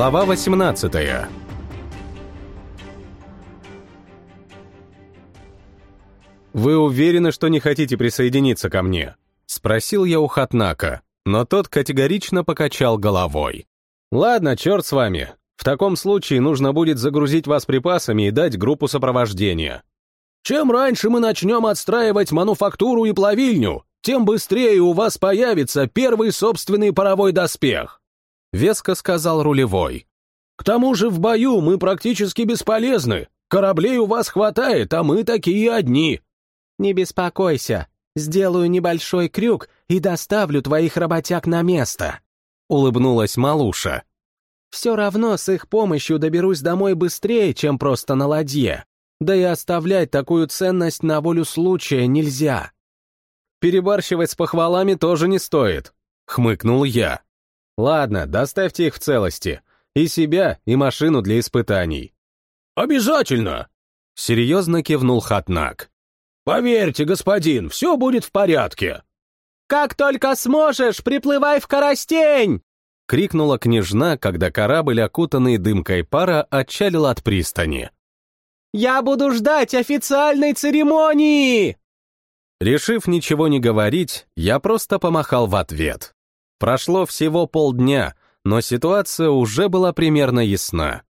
Глава 18 «Вы уверены, что не хотите присоединиться ко мне?» — спросил я у Хатнака, но тот категорично покачал головой. «Ладно, черт с вами. В таком случае нужно будет загрузить вас припасами и дать группу сопровождения. Чем раньше мы начнем отстраивать мануфактуру и плавильню, тем быстрее у вас появится первый собственный паровой доспех», — веско сказал рулевой. «К тому же в бою мы практически бесполезны. Кораблей у вас хватает, а мы такие одни». «Не беспокойся, сделаю небольшой крюк и доставлю твоих работяг на место», — улыбнулась Малуша. «Все равно с их помощью доберусь домой быстрее, чем просто на ладье. Да и оставлять такую ценность на волю случая нельзя». Перебарщивать с похвалами тоже не стоит, хмыкнул я. Ладно, доставьте их в целости. И себя, и машину для испытаний. Обязательно! Серьезно кивнул Хатнак. Поверьте, господин, все будет в порядке. Как только сможешь, приплывай в Коростень! крикнула княжна, когда корабль, окутанный дымкой пара, отчалил от пристани. «Я буду ждать официальной церемонии!» Решив ничего не говорить, я просто помахал в ответ. Прошло всего полдня, но ситуация уже была примерно ясна.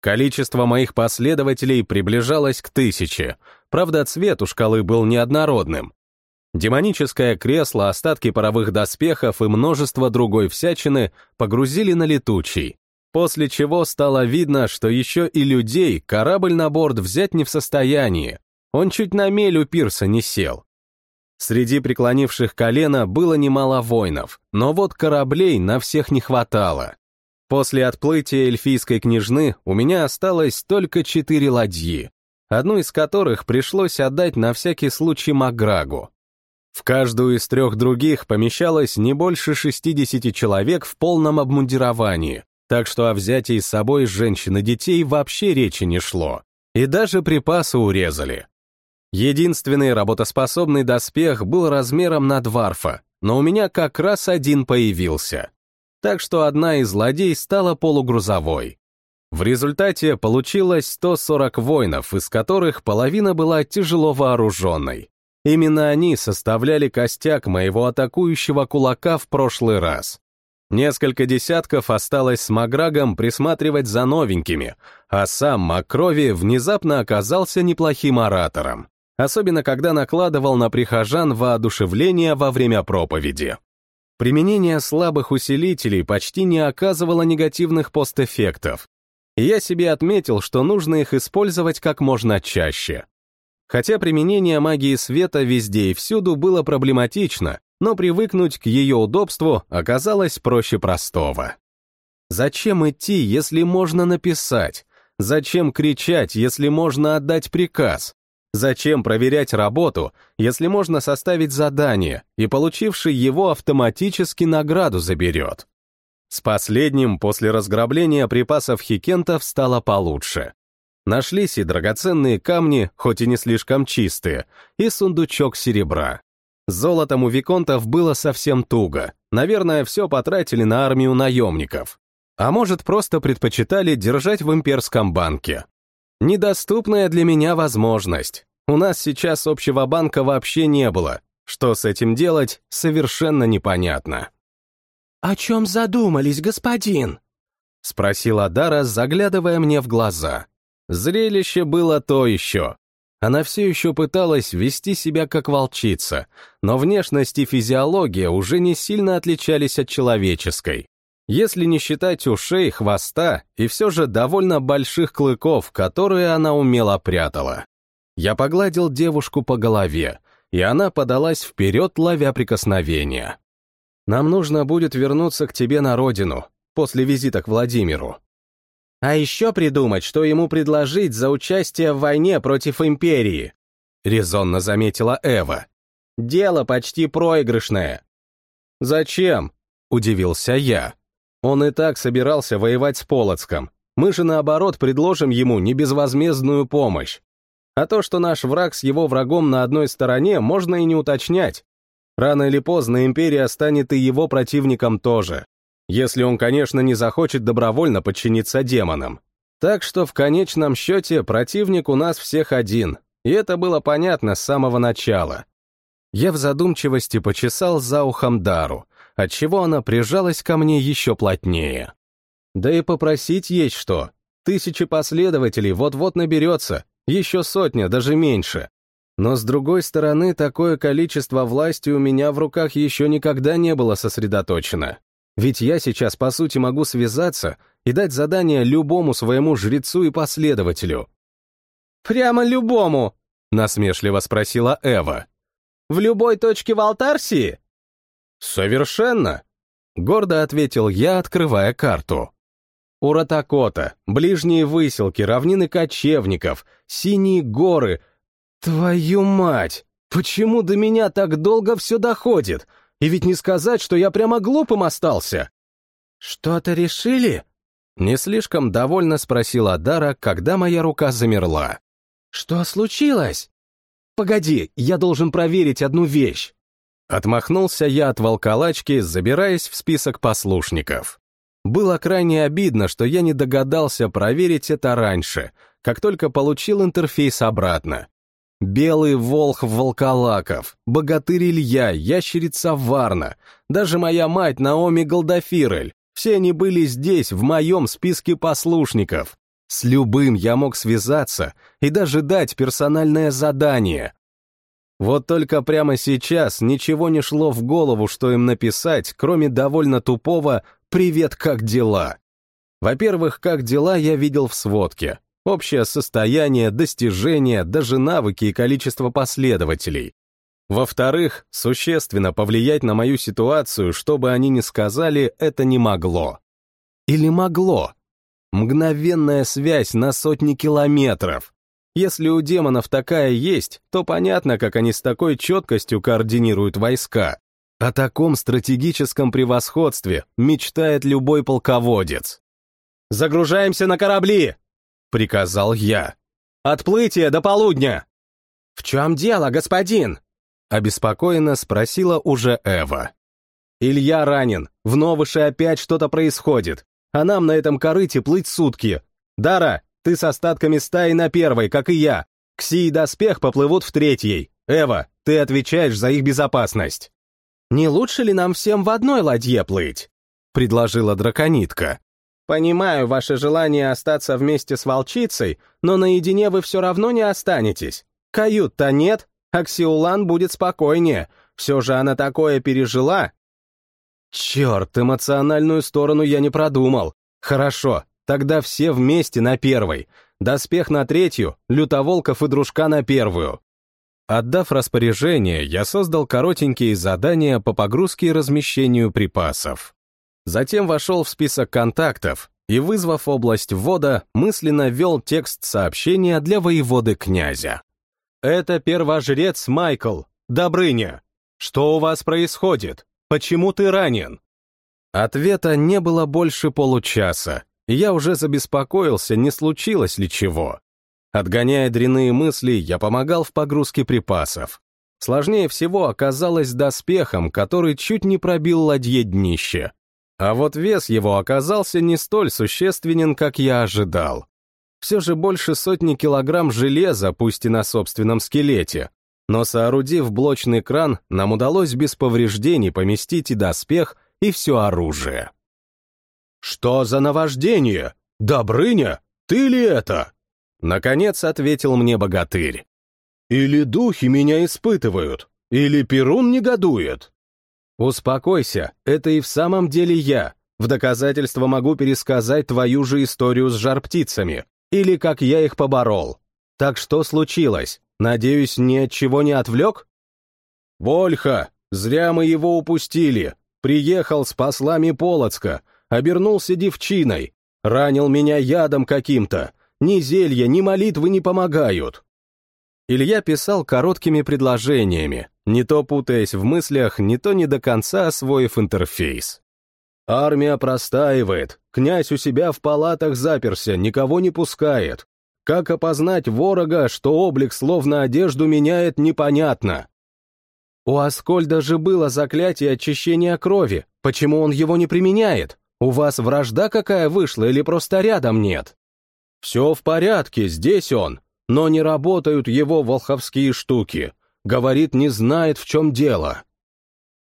Количество моих последователей приближалось к тысяче, правда цвет у шкалы был неоднородным. Демоническое кресло, остатки паровых доспехов и множество другой всячины погрузили на летучий, после чего стало видно, что еще и людей корабль на борт взять не в состоянии, он чуть на мель у пирса не сел. Среди преклонивших колено было немало воинов, но вот кораблей на всех не хватало. После отплытия эльфийской княжны у меня осталось только четыре ладьи, одну из которых пришлось отдать на всякий случай Маграгу. В каждую из трех других помещалось не больше 60 человек в полном обмундировании, так что о взятии с собой женщин и детей вообще речи не шло. И даже припасы урезали. Единственный работоспособный доспех был размером на дварфа, но у меня как раз один появился. Так что одна из ладей стала полугрузовой. В результате получилось 140 воинов, из которых половина была тяжело вооруженной. Именно они составляли костяк моего атакующего кулака в прошлый раз. Несколько десятков осталось с Маграгом присматривать за новенькими, а сам Макрови внезапно оказался неплохим оратором особенно когда накладывал на прихожан воодушевление во время проповеди. Применение слабых усилителей почти не оказывало негативных постэффектов. я себе отметил, что нужно их использовать как можно чаще. Хотя применение магии света везде и всюду было проблематично, но привыкнуть к ее удобству оказалось проще простого. Зачем идти, если можно написать? Зачем кричать, если можно отдать приказ? Зачем проверять работу, если можно составить задание, и получивший его автоматически награду заберет? С последним после разграбления припасов хикентов стало получше. Нашлись и драгоценные камни, хоть и не слишком чистые, и сундучок серебра. С золотом у виконтов было совсем туго. Наверное, все потратили на армию наемников. А может, просто предпочитали держать в имперском банке. Недоступная для меня возможность. У нас сейчас общего банка вообще не было. Что с этим делать, совершенно непонятно. «О чем задумались, господин?» — спросила Дара, заглядывая мне в глаза. Зрелище было то еще. Она все еще пыталась вести себя как волчица, но внешность и физиология уже не сильно отличались от человеческой если не считать ушей, хвоста и все же довольно больших клыков, которые она умело прятала. Я погладил девушку по голове, и она подалась вперед, ловя прикосновения. «Нам нужно будет вернуться к тебе на родину, после визита к Владимиру. А еще придумать, что ему предложить за участие в войне против империи», — резонно заметила Эва. «Дело почти проигрышное». «Зачем?» — удивился я. Он и так собирался воевать с Полоцком. Мы же, наоборот, предложим ему небезвозмездную помощь. А то, что наш враг с его врагом на одной стороне, можно и не уточнять. Рано или поздно империя станет и его противником тоже. если он, конечно, не захочет добровольно подчиниться демонам. Так что в конечном счете противник у нас всех один, и это было понятно с самого начала. Я в задумчивости почесал за ухом Дару, отчего она прижалась ко мне еще плотнее. Да и попросить есть что. Тысячи последователей вот-вот наберется, еще сотня, даже меньше. Но с другой стороны, такое количество власти у меня в руках еще никогда не было сосредоточено. Ведь я сейчас, по сути, могу связаться и дать задание любому своему жрецу и последователю. «Прямо любому?» — насмешливо спросила Эва. «В любой точке Валтарсии?» «Совершенно!» — гордо ответил я, открывая карту. Уратакота, ближние выселки, равнины кочевников, синие горы — Твою мать! Почему до меня так долго все доходит? И ведь не сказать, что я прямо глупым остался. Что-то решили? Не слишком довольно спросила Дара, когда моя рука замерла. Что случилось? Погоди, я должен проверить одну вещь. Отмахнулся я от волколачки, забираясь в список послушников. Было крайне обидно, что я не догадался проверить это раньше, как только получил интерфейс обратно. Белый волхв Волколаков, богатырь Илья, ящерица Варна, даже моя мать Наоми Голдафирель, все они были здесь, в моем списке послушников. С любым я мог связаться и даже дать персональное задание. Вот только прямо сейчас ничего не шло в голову, что им написать, кроме довольно тупого «Привет, как дела?». Во-первых, как дела я видел в сводке, общее состояние, достижения, даже навыки и количество последователей. Во-вторых, существенно повлиять на мою ситуацию, чтобы они не сказали, это не могло. Или могло? Мгновенная связь на сотни километров. Если у демонов такая есть, то понятно, как они с такой четкостью координируют войска. О таком стратегическом превосходстве мечтает любой полководец. «Загружаемся на корабли!» приказал я. «Отплытие до полудня!» «В чем дело, господин?» обеспокоенно спросила уже Эва. «Илья ранен, в Новыше опять что-то происходит, а нам на этом корыте плыть сутки. Дара, ты с остатками стаи на первой, как и я. Кси и Доспех поплывут в третьей. Эва, ты отвечаешь за их безопасность». «Не лучше ли нам всем в одной ладье плыть?» — предложила драконитка. Понимаю ваше желание остаться вместе с волчицей, но наедине вы все равно не останетесь. Кают-то нет, Аксиулан будет спокойнее. Все же она такое пережила. Черт, эмоциональную сторону я не продумал. Хорошо, тогда все вместе на первой. Доспех на третью, лютоволков и дружка на первую. Отдав распоряжение, я создал коротенькие задания по погрузке и размещению припасов. Затем вошел в список контактов и, вызвав область ввода, мысленно ввел текст сообщения для воеводы князя. «Это первожрец Майкл, Добрыня. Что у вас происходит? Почему ты ранен?» Ответа не было больше получаса, я уже забеспокоился, не случилось ли чего. Отгоняя дрянные мысли, я помогал в погрузке припасов. Сложнее всего оказалось доспехом, который чуть не пробил ладье днище. А вот вес его оказался не столь существенен, как я ожидал. Все же больше сотни килограмм железа, пусть и на собственном скелете. Но соорудив блочный кран, нам удалось без повреждений поместить и доспех, и все оружие. «Что за наваждение? Добрыня, ты ли это?» Наконец ответил мне богатырь. «Или духи меня испытывают, или Перун негодует?» «Успокойся, это и в самом деле я. В доказательство могу пересказать твою же историю с жар-птицами, или как я их поборол. Так что случилось? Надеюсь, ни от чего не отвлек?» «Вольха! Зря мы его упустили. Приехал с послами Полоцка, обернулся девчиной, ранил меня ядом каким-то. Ни зелья, ни молитвы не помогают». Илья писал короткими предложениями, не то путаясь в мыслях, не то не до конца освоив интерфейс. «Армия простаивает, князь у себя в палатах заперся, никого не пускает. Как опознать ворога, что облик словно одежду меняет, непонятно. У Аскольда же было заклятие очищения крови. Почему он его не применяет? У вас вражда какая вышла или просто рядом нет? Все в порядке, здесь он, но не работают его волховские штуки. Говорит, не знает, в чем дело.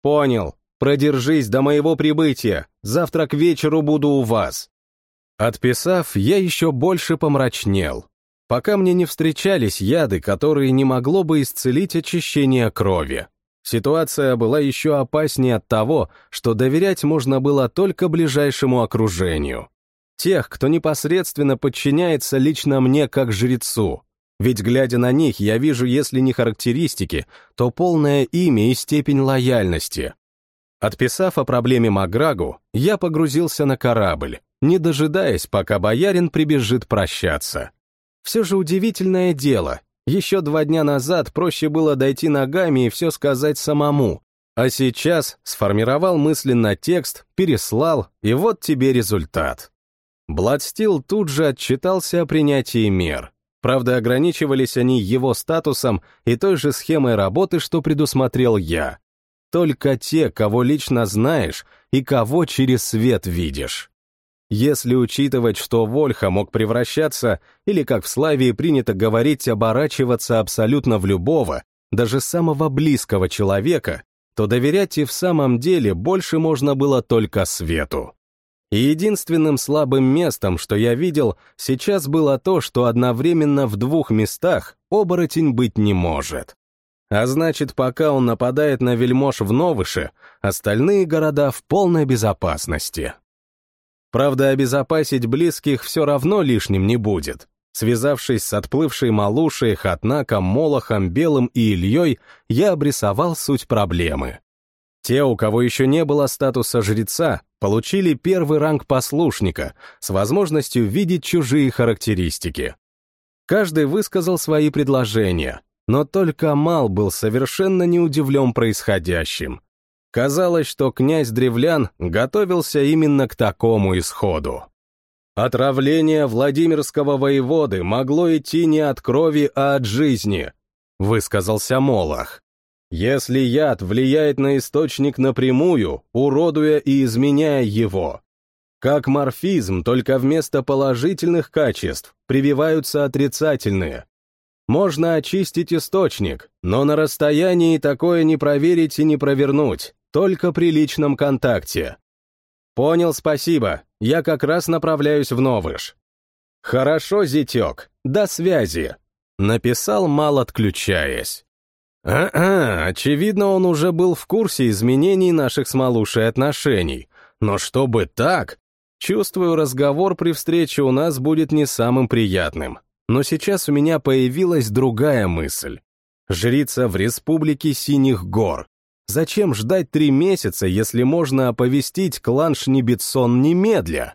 Понял. Продержись до моего прибытия. Завтра к вечеру буду у вас. Отписав, я еще больше помрачнел. Пока мне не встречались яды, которые не могло бы исцелить очищение крови. Ситуация была еще опаснее от того, что доверять можно было только ближайшему окружению. Тех, кто непосредственно подчиняется лично мне как жрецу. Ведь, глядя на них, я вижу, если не характеристики, то полное имя и степень лояльности. Отписав о проблеме Маграгу, я погрузился на корабль, не дожидаясь, пока боярин прибежит прощаться. Все же удивительное дело, еще два дня назад проще было дойти ногами и все сказать самому, а сейчас сформировал мысленно текст, переслал, и вот тебе результат. Бладстил тут же отчитался о принятии мер. Правда, ограничивались они его статусом и той же схемой работы, что предусмотрел я. Только те, кого лично знаешь и кого через свет видишь. Если учитывать, что Вольха мог превращаться, или, как в Славии принято говорить, оборачиваться абсолютно в любого, даже самого близкого человека, то доверять и в самом деле больше можно было только свету. И единственным слабым местом, что я видел, сейчас было то, что одновременно в двух местах оборотень быть не может. А значит, пока он нападает на вельмож в Новыше, остальные города в полной безопасности. Правда, обезопасить близких все равно лишним не будет. Связавшись с отплывшей Малушей, Хатнаком, Молохом, Белым и Ильей, я обрисовал суть проблемы. Те, у кого еще не было статуса жреца, получили первый ранг послушника с возможностью видеть чужие характеристики. Каждый высказал свои предложения, но только Мал был совершенно не удивлен происходящим. Казалось, что князь Древлян готовился именно к такому исходу. «Отравление Владимирского воеводы могло идти не от крови, а от жизни», — высказался Молох. «Если яд влияет на источник напрямую, уродуя и изменяя его, как морфизм, только вместо положительных качеств прививаются отрицательные. Можно очистить источник, но на расстоянии такое не проверить и не провернуть только при личном контакте. Понял, спасибо, я как раз направляюсь в Новыш. Хорошо, зятек, до связи. Написал, мало отключаясь. А-а, очевидно, он уже был в курсе изменений наших с Малушей отношений. Но чтобы так, чувствую, разговор при встрече у нас будет не самым приятным. Но сейчас у меня появилась другая мысль. Жрица в Республике Синих Гор. Зачем ждать три месяца, если можно оповестить клан Шнибетсон немедля?